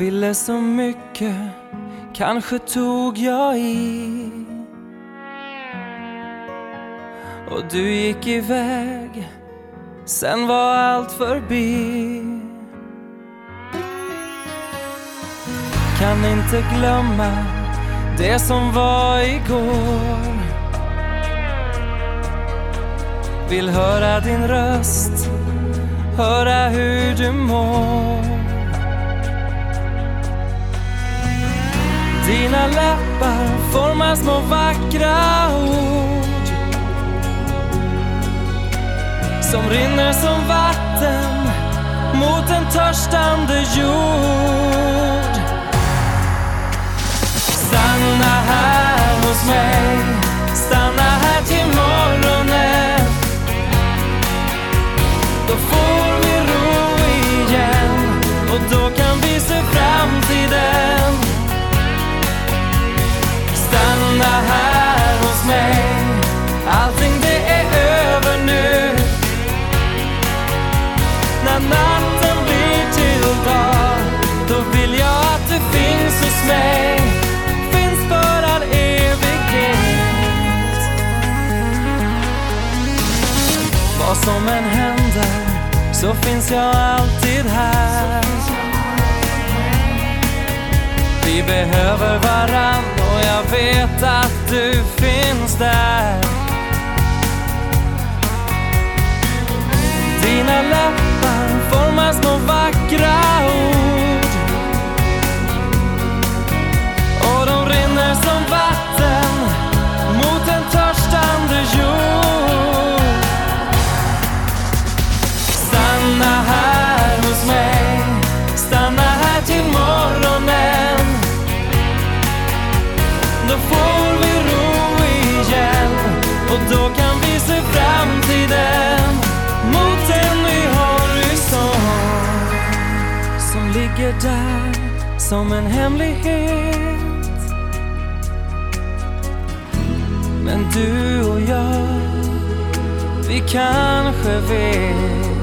Ville så mycket, kanske tog jag i. Och du gick iväg, sen var allt förbi. Kan inte glömma det som var igår. Vill höra din röst, höra hur du mår. Dina läppar formar små vackra ord Som rinner som vatten mot en törstande jord. Stanna här hos mig Stanna här till morgonen. Då får än händer så finns jag alltid här. Vi behöver varann och jag vet att du finns där. Dina läppar där som en hemlighet. Men du och jag Vi kanske vet.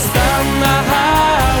Stanna här.